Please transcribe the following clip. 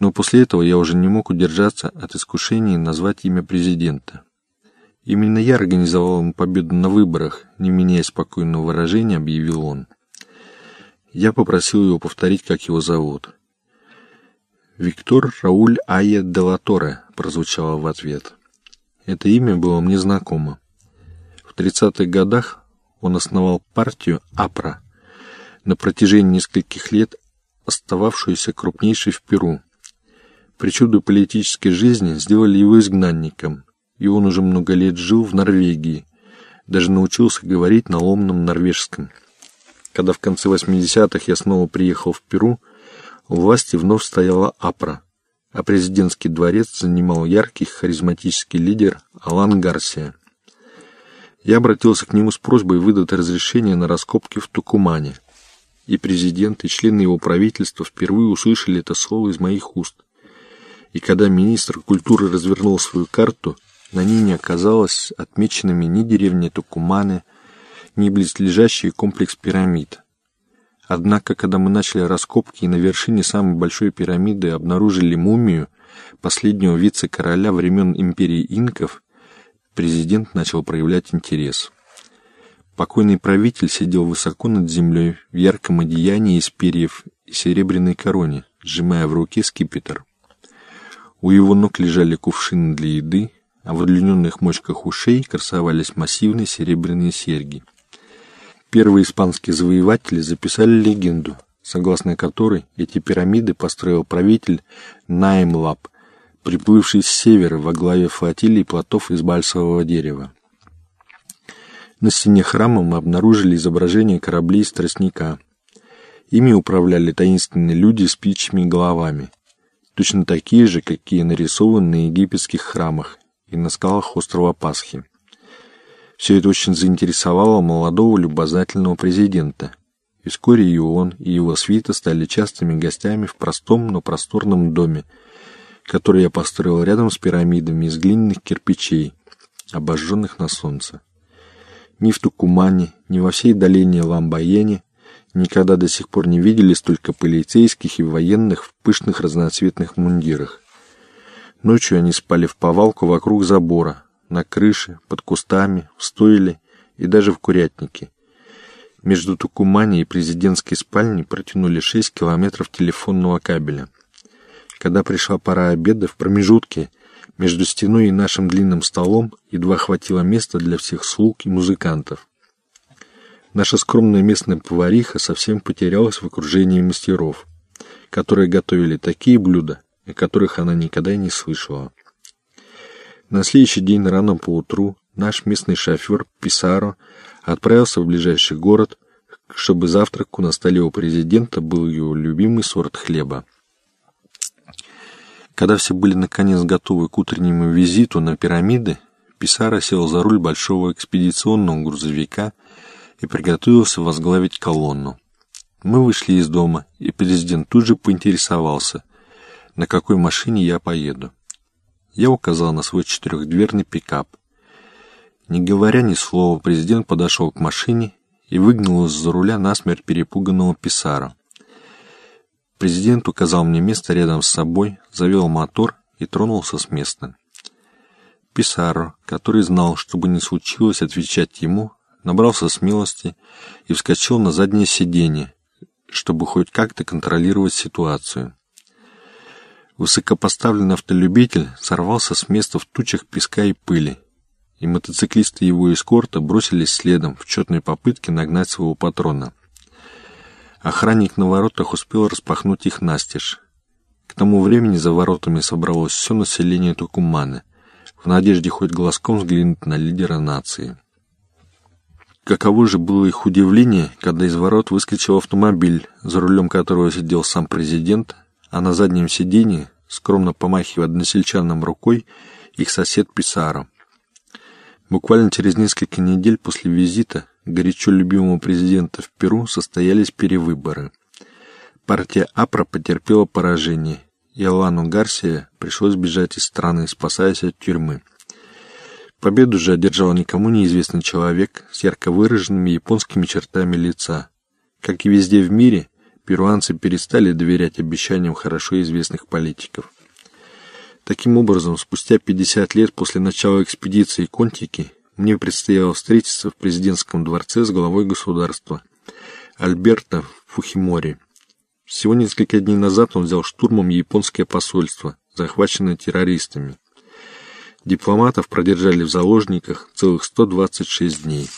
Но после этого я уже не мог удержаться от искушения назвать имя президента. Именно я организовал ему победу на выборах, не меняя спокойного выражения, объявил он. Я попросил его повторить, как его зовут. «Виктор Рауль Айя де Латоре», — прозвучало в ответ. Это имя было мне знакомо. В 30-х годах он основал партию АПРА, на протяжении нескольких лет остававшуюся крупнейшей в Перу. Причуды политической жизни сделали его изгнанником, и он уже много лет жил в Норвегии, даже научился говорить на ломном норвежском. Когда в конце 80-х я снова приехал в Перу, у власти вновь стояла АПРА, а президентский дворец занимал яркий харизматический лидер Алан Гарсия. Я обратился к нему с просьбой выдать разрешение на раскопки в Тукумане, и президент, и члены его правительства впервые услышали это слово из моих уст. И когда министр культуры развернул свою карту, на ней не оказалось отмеченными ни деревни Тукуманы, ни близлежащий комплекс пирамид. Однако, когда мы начали раскопки и на вершине самой большой пирамиды обнаружили мумию последнего вице-короля времен империи инков, президент начал проявлять интерес. Покойный правитель сидел высоко над землей в ярком одеянии из перьев и серебряной короне, сжимая в руке скипетр. У его ног лежали кувшины для еды, а в удлиненных мочках ушей красовались массивные серебряные серьги. Первые испанские завоеватели записали легенду, согласно которой эти пирамиды построил правитель Наймлап, приплывший с севера во главе флотилии плотов из бальсового дерева. На стене храма мы обнаружили изображение кораблей из. Ими управляли таинственные люди с птичьими головами, точно такие же, какие нарисованы на египетских храмах и на скалах острова Пасхи. Все это очень заинтересовало молодого любознательного президента. И вскоре и он, и его свита стали частыми гостями в простом, но просторном доме, который я построил рядом с пирамидами из глиняных кирпичей, обожженных на солнце. Ни в Тукумане, ни во всей долине Ламбаене никогда до сих пор не видели столько полицейских и военных в пышных разноцветных мундирах. Ночью они спали в повалку вокруг забора, на крыше, под кустами, в стойле и даже в курятнике. Между Тукумани и президентской спальней протянули 6 километров телефонного кабеля. Когда пришла пора обеда, в промежутке между стеной и нашим длинным столом едва хватило места для всех слуг и музыкантов. Наша скромная местная повариха совсем потерялась в окружении мастеров, которые готовили такие блюда, о которых она никогда не слышала. На следующий день рано поутру наш местный шофер Писаро отправился в ближайший город, чтобы завтраку на столе у президента был его любимый сорт хлеба. Когда все были наконец готовы к утреннему визиту на пирамиды, Писаро сел за руль большого экспедиционного грузовика и приготовился возглавить колонну. Мы вышли из дома, и президент тут же поинтересовался, на какой машине я поеду. Я указал на свой четырехдверный пикап. Не говоря ни слова, президент подошел к машине и выгнал из-за руля насмерть перепуганного писара. Президент указал мне место рядом с собой, завел мотор и тронулся с места. Писаро, который знал, что бы ни случилось отвечать ему, набрался смелости и вскочил на заднее сиденье, чтобы хоть как-то контролировать ситуацию. Высокопоставленный автолюбитель сорвался с места в тучах песка и пыли, и мотоциклисты его эскорта бросились следом в четной попытке нагнать своего патрона. Охранник на воротах успел распахнуть их настежь. К тому времени за воротами собралось все население Тукуманы, в надежде хоть глазком взглянуть на лидера нации. Каково же было их удивление, когда из ворот выскочил автомобиль, за рулем которого сидел сам президент, а на заднем сиденье, скромно помахивая односельчанам рукой, их сосед Писаро. Буквально через несколько недель после визита горячо любимого президента в Перу состоялись перевыборы. Партия АПРА потерпела поражение, и Алану Гарсия пришлось бежать из страны, спасаясь от тюрьмы. Победу же одержал никому неизвестный человек с ярко выраженными японскими чертами лица. Как и везде в мире, Перуанцы перестали доверять обещаниям хорошо известных политиков. Таким образом, спустя 50 лет после начала экспедиции Контики мне предстояло встретиться в президентском дворце с главой государства Альберто Фухимори. Всего несколько дней назад он взял штурмом японское посольство, захваченное террористами. Дипломатов продержали в заложниках целых 126 дней.